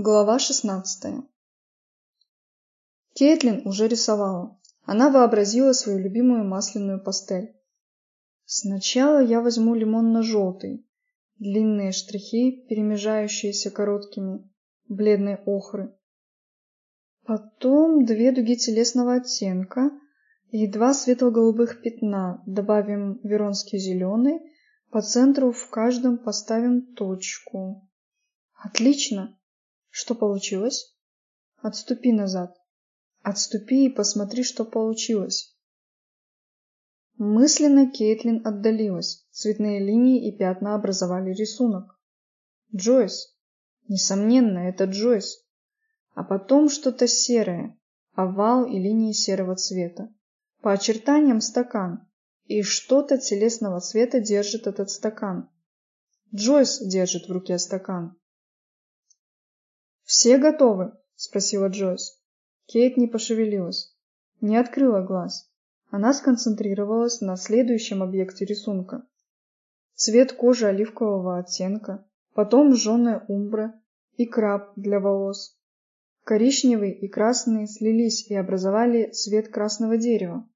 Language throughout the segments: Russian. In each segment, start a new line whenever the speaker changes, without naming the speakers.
Глава шестнадцатая Кейтлин уже рисовала. Она вообразила свою любимую масляную пастель. Сначала я возьму лимонно-желтый. Длинные штрихи, перемежающиеся короткими, бледной охры. Потом две дуги телесного оттенка и два светло-голубых пятна. Добавим веронский зеленый. По центру в каждом поставим точку. Отлично! Что получилось? Отступи назад. Отступи и посмотри, что получилось. Мысленно Кейтлин отдалилась. Цветные линии и пятна образовали рисунок. Джойс. Несомненно, это Джойс. А потом что-то серое. Овал и линии серого цвета. По очертаниям стакан. И что-то телесного цвета держит этот стакан. Джойс держит в руке стакан. «Все готовы?» – спросила Джойс. Кейт не пошевелилась, не открыла глаз. Она сконцентрировалась на следующем объекте рисунка. Цвет кожи оливкового оттенка, потом жженая умбра и краб для волос. Коричневый и красный слились и образовали цвет красного дерева.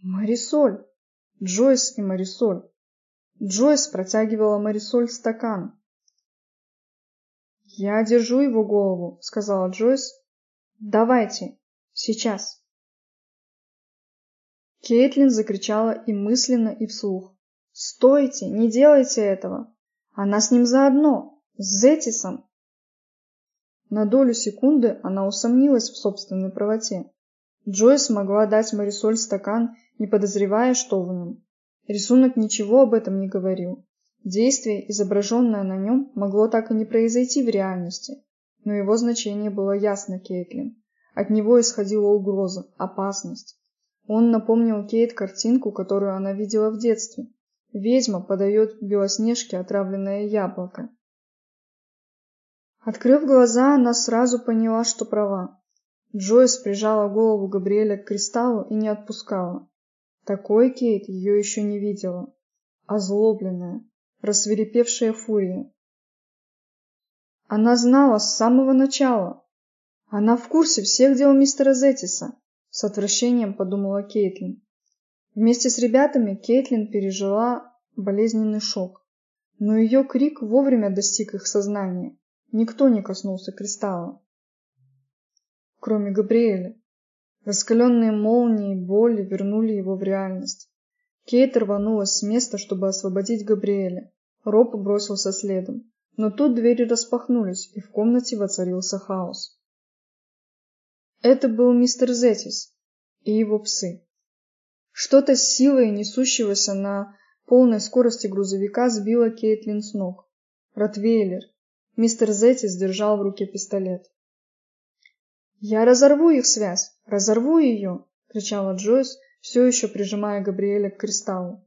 Марисоль! Джойс и Марисоль! Джойс протягивала Марисоль стакан. «Я держу его голову», — сказала Джойс. «Давайте, сейчас». Кейтлин закричала и мысленно, и вслух. «Стойте! Не делайте этого! Она с ним заодно! С Зетисом!» На долю секунды она усомнилась в собственной правоте. Джойс могла дать Марисоль стакан, не подозревая, что в нем. Рисунок ничего об этом не говорил. Действие, изображенное на нем, могло так и не произойти в реальности, но его значение было ясно Кейтлин. От него исходила угроза, опасность. Он напомнил Кейт картинку, которую она видела в детстве. Ведьма подает Белоснежке отравленное яблоко. Открыв глаза, она сразу поняла, что права. Джойс прижала голову Габриэля к кристаллу и не отпускала. Такой Кейт ее еще не видела. Озлобленная, рассверепевшая фурия. Она знала с самого начала. Она в курсе всех дел мистера Зетиса. С отвращением подумала Кейтлин. Вместе с ребятами Кейтлин пережила болезненный шок. Но ее крик вовремя достиг их сознания. Никто не коснулся кристалла. Кроме Габриэля. Раскаленные молнии и боли вернули его в реальность. Кейт рванулась с места, чтобы освободить Габриэля. Роб бросился следом. Но тут двери распахнулись, и в комнате воцарился хаос. Это был мистер Зетис и его псы. Что-то с силой несущегося на полной скорости грузовика сбило Кейтлин с ног. Ротвейлер. Мистер Зетис держал в руке пистолет. «Я разорву их связь! Разорву ее!» — кричала Джойс, все еще прижимая Габриэля к кристаллу.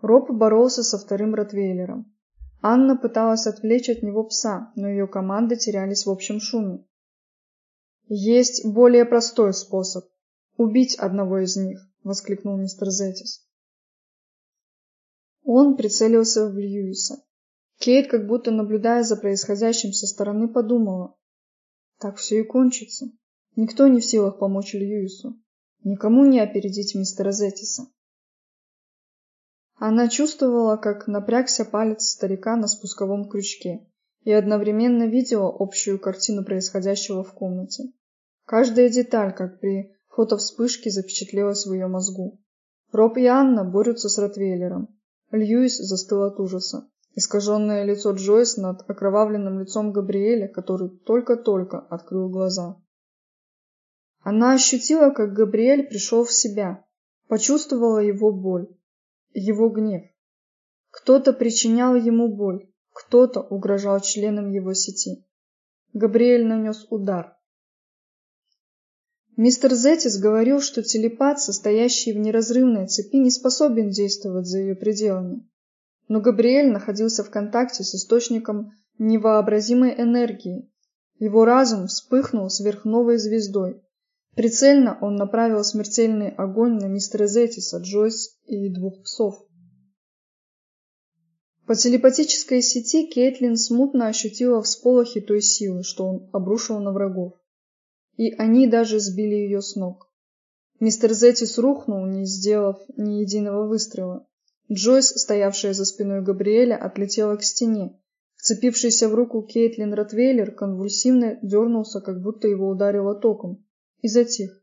Роб боролся со вторым ротвейлером. Анна пыталась отвлечь от него пса, но ее команды терялись в общем шуме. Есть более простой способ убить одного из них, воскликнул мистер Зетис. Он прицелился в Льюиса. Кейт, как будто наблюдая за происходящим со стороны, подумала: так все и кончится. Никто не в силах помочь Льюису. Никому не опередить мистера Зетиса. Она чувствовала, как напрягся палец старика на спусковом крючке, и одновременно видела общую картину происходящего в комнате. Каждая деталь, как при фотовспышке, запечатлелась в ее мозгу. Роб и Анна борются с Ротвейлером. Льюис застыл от ужаса. Искаженное лицо Джойс над окровавленным лицом Габриэля, который только-только открыл глаза. Она ощутила, как Габриэль пришел в себя, почувствовала его боль, его гнев. Кто-то причинял ему боль, кто-то угрожал членам его сети. Габриэль нанес удар. Мистер Зетис говорил, что телепат, состоящий в неразрывной цепи, не способен действовать за ее пределами. Но Габриэль находился в контакте с источником невообразимой энергии. Его разум вспыхнул сверхновой звездой. Прицельно он направил смертельный огонь на мистера Зетиса, Джойс и двух псов. По телепатической сети Кейтлин смутно ощутила всполохи той силы, что он обрушил на врагов. И они даже сбили ее с ног. Мистер Зетис рухнул, не сделав ни единого выстрела. Джойс, стоявшая за спиной Габриэля, отлетела к стене. Вцепившийся в руку Кейтлин Ротвейлер конвульсивно дернулся, как будто его ударило током, и затих.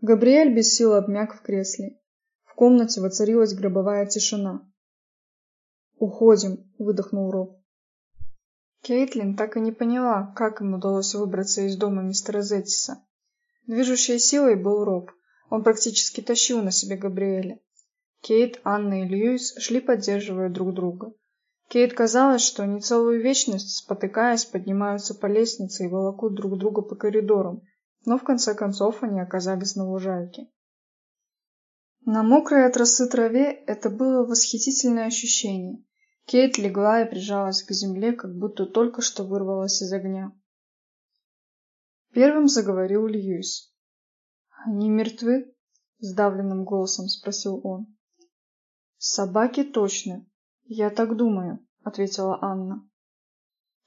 Габриэль без сил обмяк в кресле. В комнате воцарилась гробовая тишина. «Уходим», — выдохнул Роб. Кейтлин так и не поняла, как им удалось выбраться из дома мистера Зеттиса. Движущей силой был Роб. Он практически тащил на себе Габриэля. Кейт, Анна и Льюис шли, поддерживая друг друга. Кейт казалось, что они целую вечность, спотыкаясь, поднимаются по лестнице и волокут друг друга по коридорам, но в конце концов они оказались на лужайке. На мокрой от росы траве это было восхитительное ощущение. Кейт легла и прижалась к земле, как будто только что вырвалась из огня. Первым заговорил Льюис. «Они мертвы?» — сдавленным голосом спросил он. «Собаки точно. Я так думаю», — ответила Анна.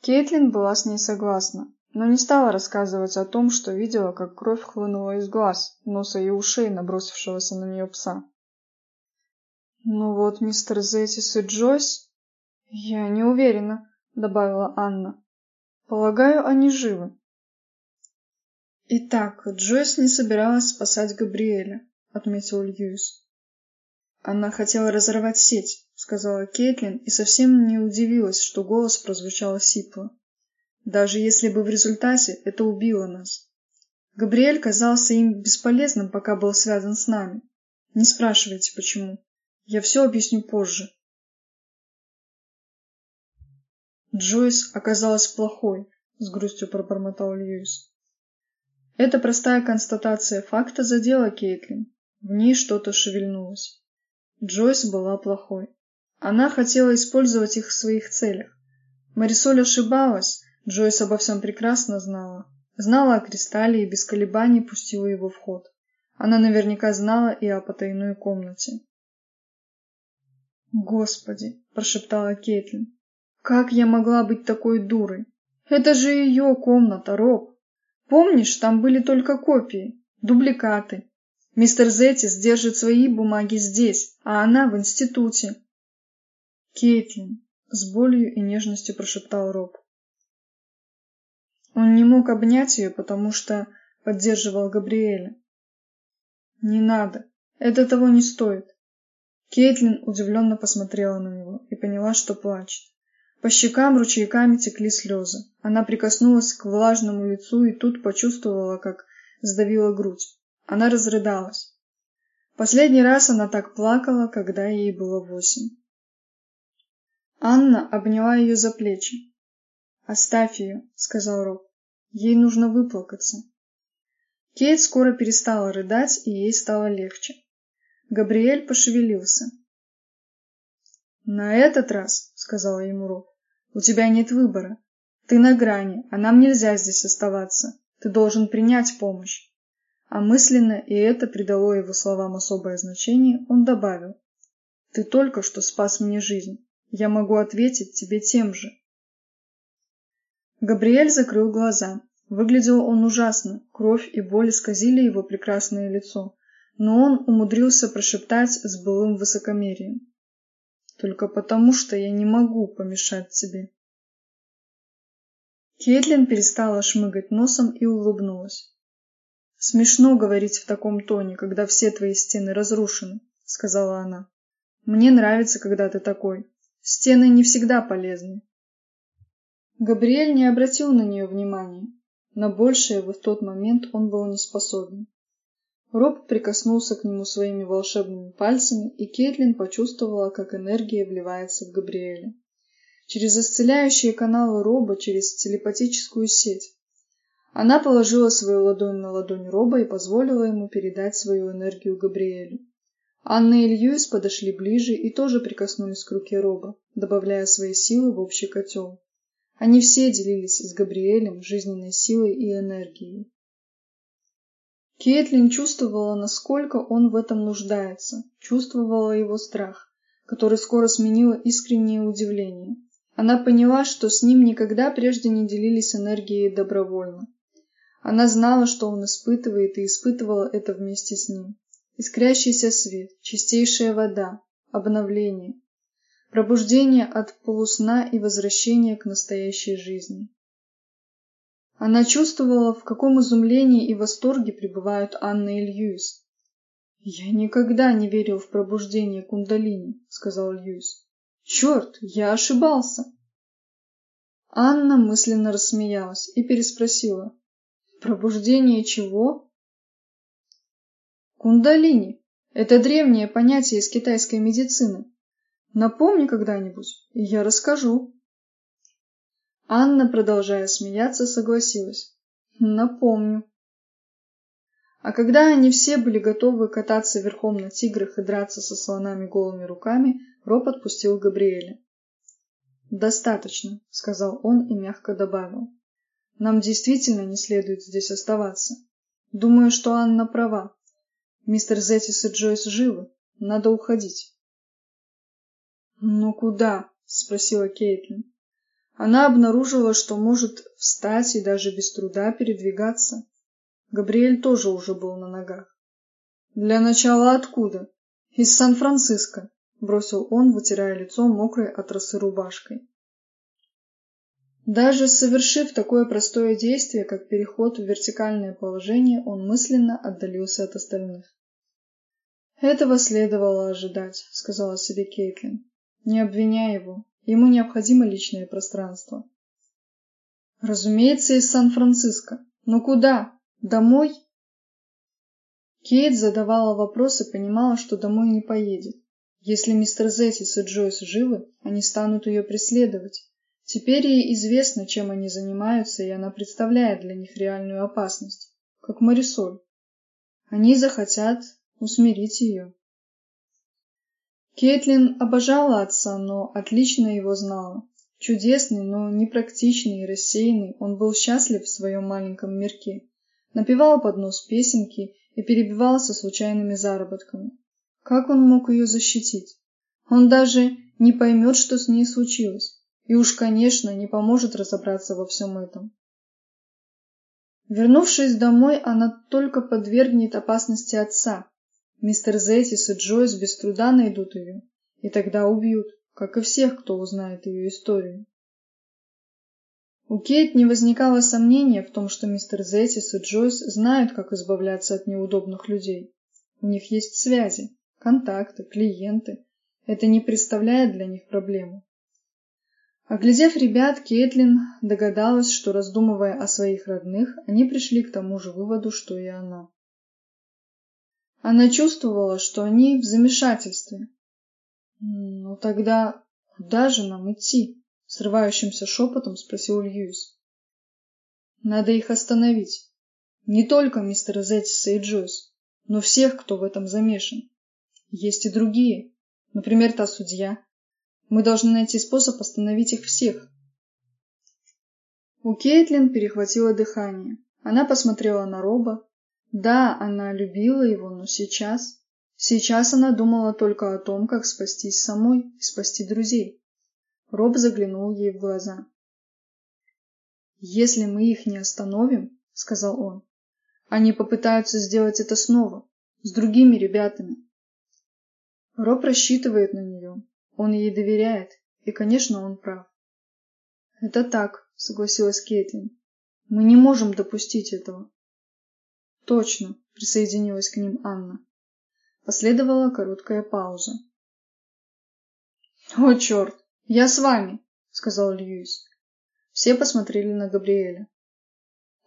Кейтлин была с ней согласна, но не стала рассказывать о том, что видела, как кровь хлынула из глаз, носа и ушей набросившегося на нее пса. «Ну вот мистер Зетис и Джойс «Я не уверена», — добавила Анна. «Полагаю, они живы». «Итак, Джойс не собиралась спасать Габриэля», — отметил Льюис. «Она хотела разорвать сеть», — сказала Кейтлин и совсем не удивилась, что голос прозвучал сипло. «Даже если бы в результате это убило нас. Габриэль казался им бесполезным, пока был связан с нами. Не спрашивайте, почему. Я все объясню позже. Джойс оказалась плохой, с грустью пробормотал Льюис. Эта простая констатация факта задела Кейтлин. В ней что-то шевельнулось. Джойс была плохой. Она хотела использовать их в своих целях. Марисоль ошибалась, Джойс обо всем прекрасно знала. Знала о кристалле и без колебаний пустила его в ход. Она наверняка знала и о потайной комнате. «Господи!» – прошептала Кейтлин. Как я могла быть такой дурой? Это же ее комната, Роб. Помнишь, там были только копии, дубликаты. Мистер Зетис держит свои бумаги здесь, а она в институте. Кейтлин, с болью и нежностью прошептал Роб. Он не мог обнять ее, потому что поддерживал Габриэля. Не надо, это того не стоит. Кейтлин удивленно посмотрела на него и поняла, что плачет. По щекам ручейками текли слезы. Она прикоснулась к влажному лицу и тут почувствовала, как сдавила грудь. Она разрыдалась. Последний раз она так плакала, когда ей было восемь. Анна обняла ее за плечи. «Оставь ее», — сказал Роб. «Ей нужно выплакаться». Кейт скоро перестала рыдать, и ей стало легче. Габриэль пошевелился. «На этот раз», — сказала ему Роб, у тебя нет выбора. Ты на грани, а нам нельзя здесь оставаться. Ты должен принять помощь. А мысленно, и это придало его словам особое значение, он добавил. Ты только что спас мне жизнь. Я могу ответить тебе тем же. Габриэль закрыл глаза. Выглядел он ужасно, кровь и боль исказили его прекрасное лицо, но он умудрился прошептать с былым высокомерием. Только потому, что я не могу помешать тебе. Кейтлин перестала шмыгать носом и улыбнулась. «Смешно говорить в таком тоне, когда все твои стены разрушены», — сказала она. «Мне нравится, когда ты такой. Стены не всегда полезны». Габриэль не обратил на нее внимания. На большее в тот момент он был не способен. Роб прикоснулся к нему своими волшебными пальцами, и Кейтлин почувствовала, как энергия вливается в Габриэля. Через исцеляющие каналы Роба, через телепатическую сеть. Она положила свою ладонь на ладонь Роба и позволила ему передать свою энергию Габриэлю. Анна и Льюис подошли ближе и тоже прикоснулись к руке Роба, добавляя свои силы в общий котел. Они все делились с Габриэлем жизненной силой и энергией. Кейтлин чувствовала, насколько он в этом нуждается, чувствовала его страх, которое скоро сменило искреннее удивление. Она поняла, что с ним никогда прежде не делились энергией добровольно. Она знала, что он испытывает, и испытывала это вместе с ним. Искрящийся свет, чистейшая вода, обновление, пробуждение от полусна и возвращение к настоящей жизни. Она чувствовала, в каком изумлении и восторге пребывают Анна и Льюис. «Я никогда не верил в пробуждение кундалини», — сказал Льюис. «Черт, я ошибался!» Анна мысленно рассмеялась и переспросила. «Пробуждение чего?» «Кундалини. Это древнее понятие из китайской медицины. Напомни когда-нибудь, и я расскажу». Анна, продолжая смеяться, согласилась. «Напомню». А когда они все были готовы кататься верхом на тиграх и драться со слонами голыми руками, Роб отпустил Габриэля. «Достаточно», — сказал он и мягко добавил. «Нам действительно не следует здесь оставаться. Думаю, что Анна права. Мистер Зетис и Джойс живы. Надо уходить». «Ну куда?» — спросила Кейтлин. Она обнаружила, что может встать и даже без труда передвигаться. Габриэль тоже уже был на ногах. «Для начала откуда?» «Из Сан-Франциско», — бросил он, вытирая лицо мокрой от росы рубашкой. Даже совершив такое простое действие, как переход в вертикальное положение, он мысленно отдалился от остальных. «Этого следовало ожидать», — сказала себе Кейтлин. «Не обвиняй его. Ему необходимо личное пространство». «Разумеется, из Сан-Франциско. Но куда?» Домой? Кейт задавала вопросы, понимала, что домой не поедет. Если мистер Зетис и Джойс живы, они станут ее преследовать. Теперь ей известно, чем они занимаются, и она представляет для них реальную опасность, как Марисоль. Они захотят усмирить ее. Кейтлин обожала отца, но отлично его знала. Чудесный, но непрактичный и рассеянный, он был счастлив в своем маленьком мирке напевал под нос песенки и перебивался случайными заработками. Как он мог ее защитить? Он даже не поймет, что с ней случилось, и уж, конечно, не поможет разобраться во всем этом. Вернувшись домой, она только подвергнет опасности отца. Мистер Зетис и Джойс без труда найдут ее, и тогда убьют, как и всех, кто узнает ее историю. У Кейт не возникало сомнения в том, что мистер Зетис и Джойс знают, как избавляться от неудобных людей. У них есть связи, контакты, клиенты. Это не представляет для них проблемы. Оглядев ребят, Кейтлин догадалась, что, раздумывая о своих родных, они пришли к тому же выводу, что и она. Она чувствовала, что они в замешательстве. «Ну тогда куда же нам идти?» срывающимся шепотом спросил Льюис. Надо их остановить. Не только мистера Зеттиса и Джойс, но всех, кто в этом замешан. Есть и другие. Например, та судья. Мы должны найти способ остановить их всех. У Кейтлин перехватило дыхание. Она посмотрела на Роба. Да, она любила его, но сейчас... Сейчас она думала только о том, как спастись самой и спасти друзей. Роб заглянул ей в глаза. «Если мы их не остановим, — сказал он, — они попытаются сделать это снова, с другими ребятами. Роб рассчитывает на нее, он ей доверяет, и, конечно, он прав. «Это так», — согласилась Кейтлин. «Мы не можем допустить этого». «Точно», — присоединилась к ним Анна. Последовала короткая пауза. «О, черт! «Я с вами», — сказал Льюис. Все посмотрели на Габриэля.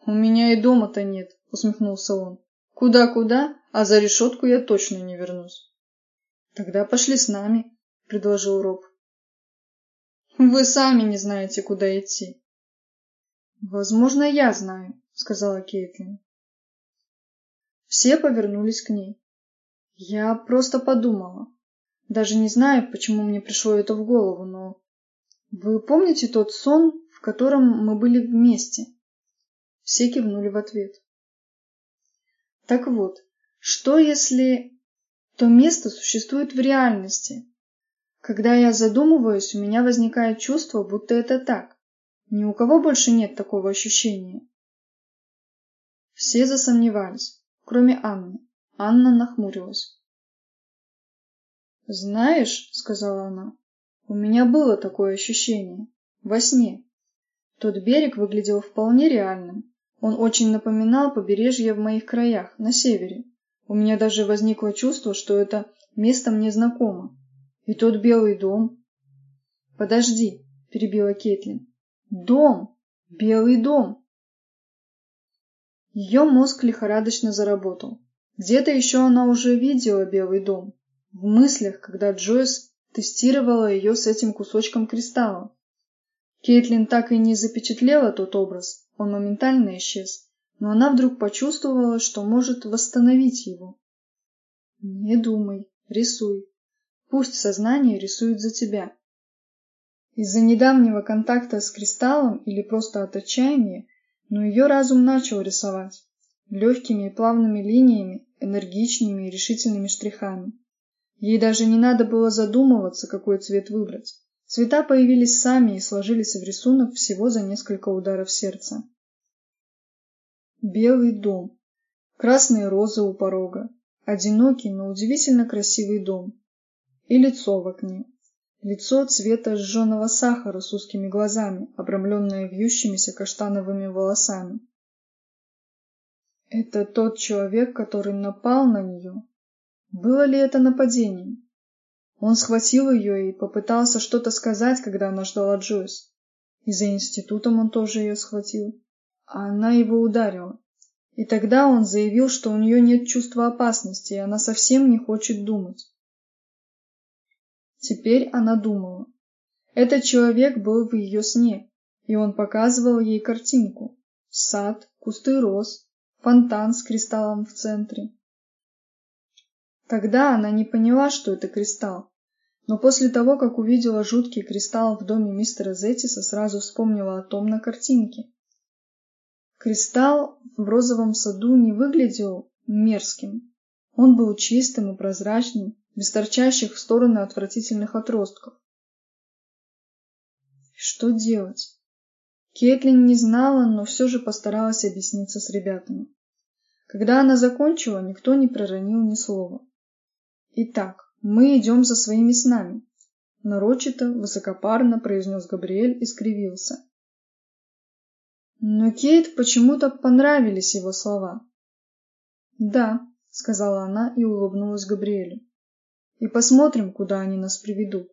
«У меня и дома-то нет», — усмехнулся он. «Куда-куда, а за решетку я точно не вернусь». «Тогда пошли с нами», — предложил Роб. «Вы сами не знаете, куда идти». «Возможно, я знаю», — сказала Кейтлин. Все повернулись к ней. «Я просто подумала. Даже не знаю, почему мне пришло это в голову, но... Вы помните тот сон, в котором мы были вместе? Все кивнули в ответ. Так вот, что если то место существует в реальности? Когда я задумываюсь, у меня возникает чувство, будто это так. Ни у кого больше нет такого ощущения. Все засомневались, кроме Анны. Анна нахмурилась. «Знаешь, — сказала она, — у меня было такое ощущение. Во сне. Тот берег выглядел вполне реальным. Он очень напоминал побережье в моих краях, на севере. У меня даже возникло чувство, что это место мне знакомо. И тот белый дом. «Подожди», — перебила Кетлин. «Дом! Белый дом!» Ее мозг лихорадочно заработал. Где-то еще она уже видела Белый дом. В мыслях, когда Джойс тестировала ее с этим кусочком кристалла. Кейтлин так и не запечатлела тот образ, он моментально исчез, но она вдруг почувствовала, что может восстановить его. Не думай, рисуй. Пусть сознание рисует за тебя. Из-за недавнего контакта с кристаллом или просто от отчаяния, но ее разум начал рисовать легкими и плавными линиями, энергичными и решительными штрихами. Ей даже не надо было задумываться, какой цвет выбрать. Цвета появились сами и сложились в рисунок всего за несколько ударов сердца. Белый дом. Красные розы у порога. Одинокий, но удивительно красивый дом. И лицо в окне. Лицо цвета сжженного сахара с узкими глазами, обрамленное вьющимися каштановыми волосами. Это тот человек, который напал на нее. Было ли это нападением? Он схватил ее и попытался что-то сказать, когда она ждала Джойс. И за институтом он тоже ее схватил. А она его ударила. И тогда он заявил, что у нее нет чувства опасности, и она совсем не хочет думать. Теперь она думала. Этот человек был в ее сне, и он показывал ей картинку. Сад, кусты роз, фонтан с кристаллом в центре. Тогда она не поняла, что это кристалл, но после того, как увидела жуткий кристалл в доме мистера Зетиса, сразу вспомнила о том на картинке. Кристалл в розовом саду не выглядел мерзким. Он был чистым и прозрачным, без торчащих в стороны отвратительных отростков. Что делать? Кетлин не знала, но все же постаралась объясниться с ребятами. Когда она закончила, никто не проронил ни слова. «Итак, мы идем за своими снами», — нарочито, высокопарно произнес Габриэль и скривился. Но Кейт почему-то понравились его слова. «Да», — сказала она и улыбнулась Габриэлю. «И посмотрим, куда они нас приведут».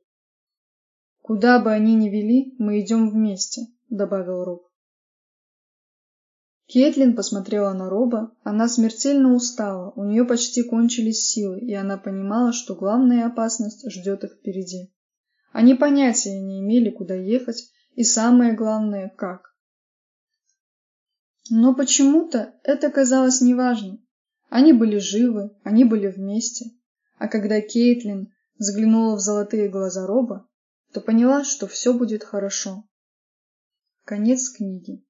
«Куда бы они ни вели, мы идем вместе», — добавил Роб. Кейтлин посмотрела на Роба. Она смертельно устала, у нее почти кончились силы, и она понимала, что главная опасность ждет их впереди. Они понятия не имели, куда ехать, и самое главное, как. Но почему-то это казалось неважным. Они были живы, они были вместе. А когда Кейтлин взглянула в золотые глаза Роба, то поняла, что все будет хорошо. Конец книги.